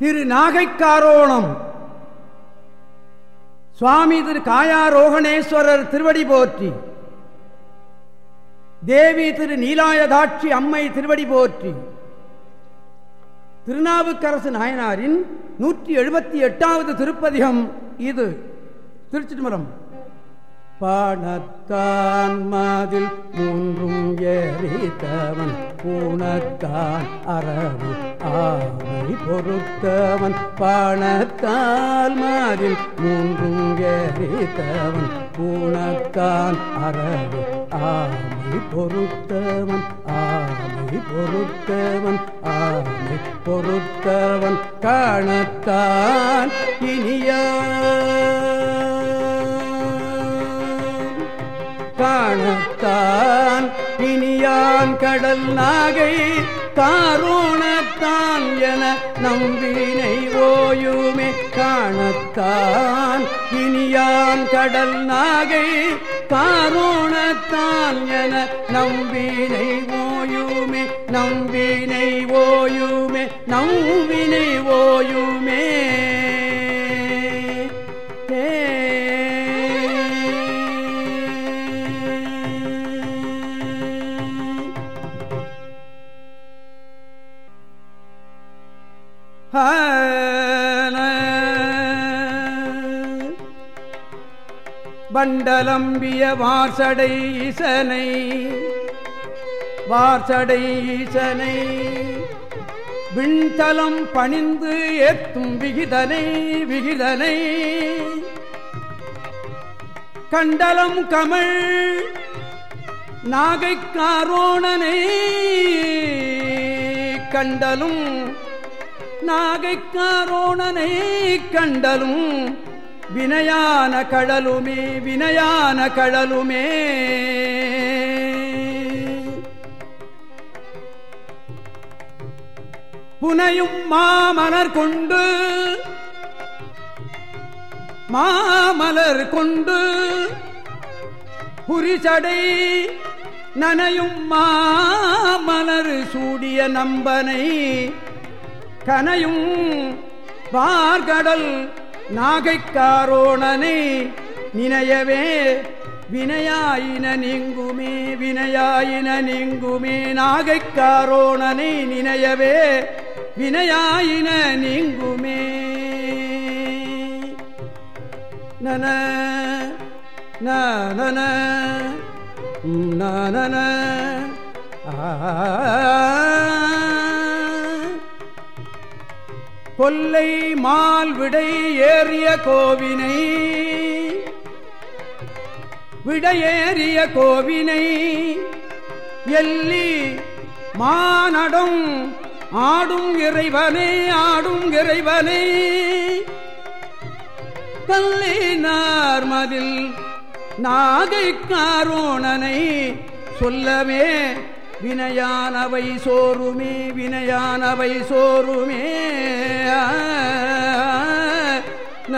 திரு நாகைக்காரோணம். சுவாமி திரு காயாரோகணேஸ்வரர் திருவடி போற்றி. தேவி திரு நீலாயதாட்சி அம்மை திருவடி போற்றி. திருநாவுக்கரசு நாயனாரின் நூற்றி எழுபத்தி எட்டாவது திருப்பதிகம் இது. திருச்சிட்டுமரம் பாணத்தான் மாதில் மூன்றும் எரித்தவன் பூணத்தான் அறவு ஆமை பொறுத்தவன். பாணத்தால் மாதில் மூன்றும் எரித்தவன் பூணத்தான் அறவு ஆமை பொறுத்தவன். ஆமை பொறுத்தவன் ஆமை பொறுத்தவன். காணத்தான் இனியா காணத்தான் இனியான் கடல் நாகை காரோணத்தான் என நம்பினை ஓயுமே காணத்தான். இனியான் கடல் நாகை காரோணத்தான் என நம்பினை ஓயுமே நம்பினை ஓயுமே நம்பினை ஓயுமே. வண்டலம்பிய வார்சடை இசனை வார்சடை இசனை விண்தலம் பணிந்து ஏத்தும் விகிதனை விகிதனை. கண்டலம் கமல் நாகைக்காரோணனை கண்டலும் நாகைக்காரோணனை கண்டலும் வினையான கடலுமே வினையான கடலுமே. புனையும் மாமலர் கொண்டு மாமலர் கொண்டு புரிசடை நனையும் மாமலர் சூடிய நம்பனை கனையும் பார்கடல் நாகைக்காரோணனை நினையவே வினையாயின நீங்குமே வினையாயின நீங்குமே நாகைக்காரோணனை நினையவே வினையாயின நீங்குமே. நன நன நன கொல்லை மால் விடை ஏறிய கோவினை விடையேறிய கோவினை எல்லி மானடும் ஆடும் இறைவனே ஆடும் இறைவனே. கல்லினார் மதில் நாகைக்காரோணனை சொல்லவே வினையானவை சோறுமே வினையானவை சோறுமே. ந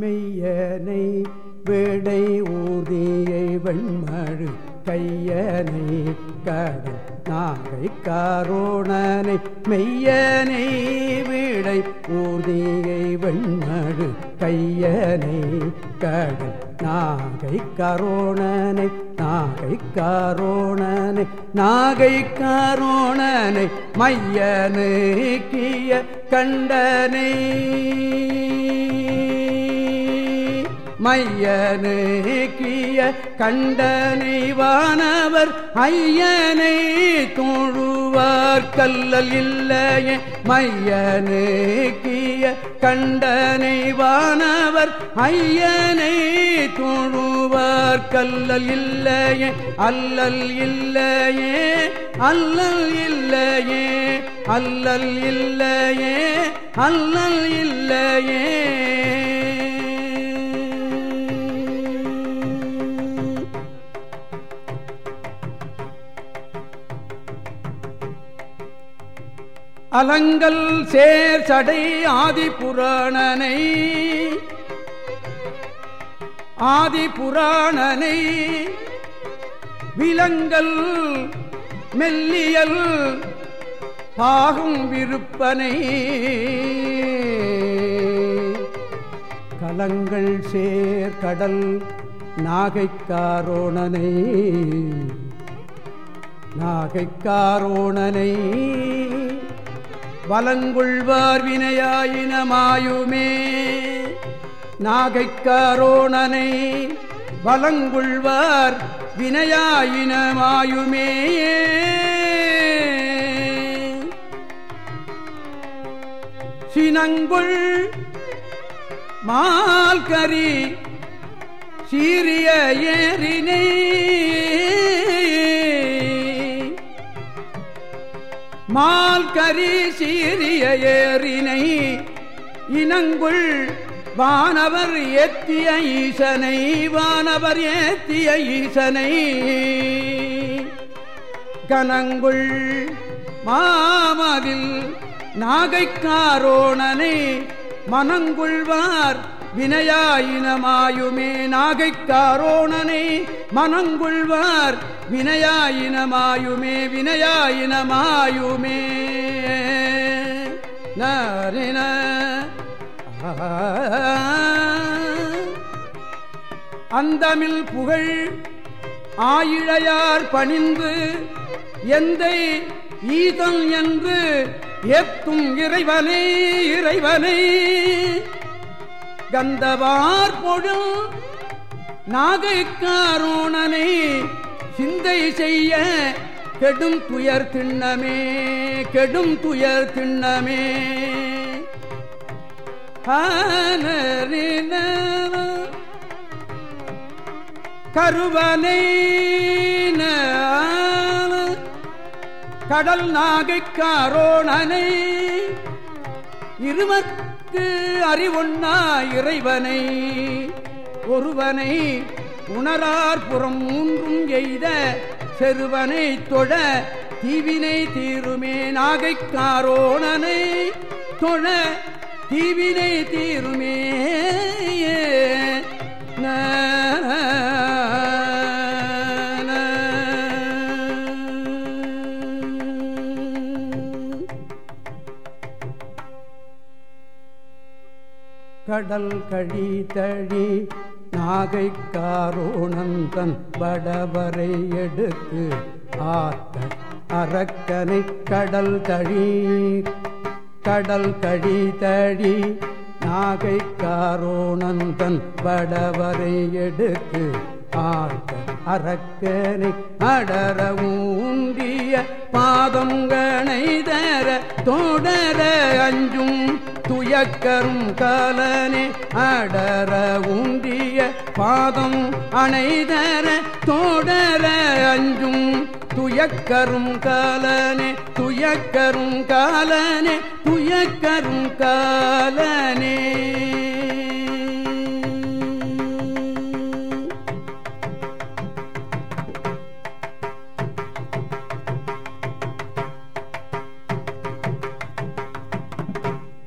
மெய்யனை வேடை ஊதியை வெண்மழு கையனை கடல் நாகை காரோணனை மெய்யனை வீடை ஊதியை வெண்மழு கையனை கடல் நாகை கரோணனை நாகை காரோணனை நாகை காரோணனை மையனை கிய கண்டனை மையனை கிய கண்டனை வானவர் ஐயனை தோழுவார். கல்லல் இல்லையே மையனை கிய கண்டனை வானவர் ஐயனை தோழுவார். கல்லல் இல்லையே அல்லல் இல்லையே அல்லல் இல்லையே அல்லல் இல்லையே அல்லல் இல்லையே. அலங்கல் சேர் சடை ஆதிபுராணனை. ஆதிபுராணனை விலங்கல் மெல்லியல் பாகும் விருப்பனை. கலங்கள் சேர் கடல் நாகைக்காரோணனை. நாகைக்காரோணனை வலங்குள்வார் வினையாயினமாயுமே. நாகைக்காரோணனை வலங்குள்வார் வினையாயினமாயுமே. சினங்குள் மால்கரி சீரிய ஏறினே மால்கரி சீரிய ஏறினை இனங்குள் வானவர் ஏத்திய ஈசனை வானவர் ஏத்திய ஈசனை. கனங்குள் மாமதில் நாகைக்காரோணனை மனங்குள்வார் வினையாயினமாயுமே நாகைக்காரோணனை. மனங்குள்வார் வினையாயினமாயுமே வினையாயினமாயுமே. நரின அந்தமில் புகழ் ஆயிழையார் பணிந்து எந்தை ஈதம் என்று ஏத்தும் இறைவனை இறைவனை. கந்தவார் பொழும் நாகைக்காரோணனை சிந்தை செய்ய கெடும் துயர் திண்ணமே கெடும் துயர் திண்ணமே. கருவனை கடல் நாகைக்காரோணனை இருமற்கு அறிவொன்னா இறைவனை ஒருவனை உணரார் புறம் மூன்றும் எய்த செருவனை தொழ தீவினை தீருமே நாகைக்காரோணனை தொழ தீவினை தீருமே கடல் கழி தழி நாகை காரோணந்தன் வடவரை எடுத்து ஆத்த அரக்கனை கடல் தழி. கடல் கழி தழி நாகை காரோணந்தன் வடவரை எடுத்து ஆத்த அரக்கனை அடர ஊன்றிய பாதங்கனை தர தொடர அஞ்சும் துயக்கரும் கலனே அடர உந்திய பாதம் அணைதர தோடர அஞ்சும். துயக்கரும் காலனே துயக்கரும் காலனே துயக்கரும் காலனே.